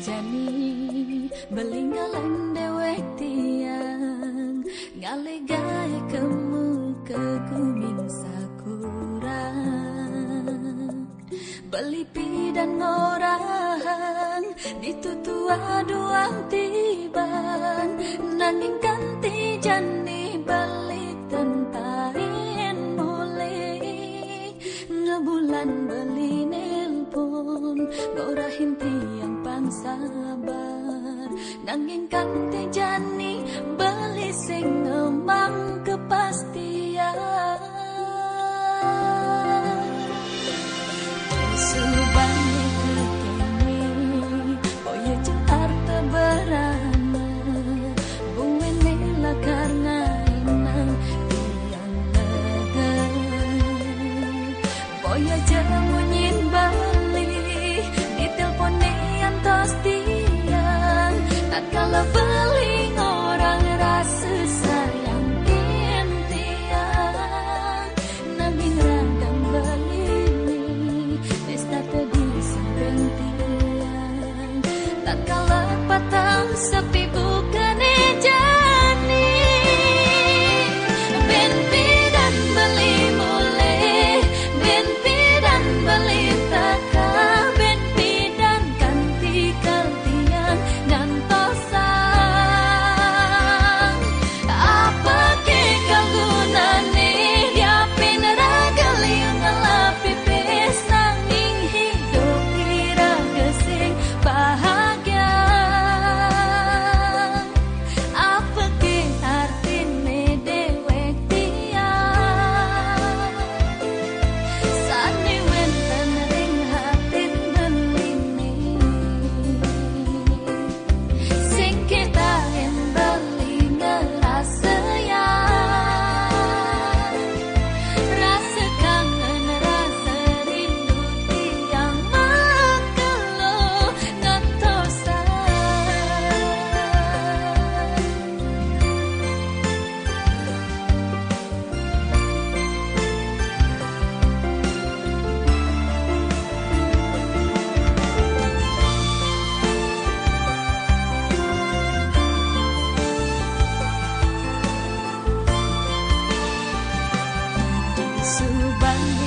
jani Belinggalan dewek tiang. Ngale gae kemu ke kuning sakura. Belipi dan ngorang Ditutua doang tiban. Nanging ganti Ganti jani beli sing ngemang kepastian 伴我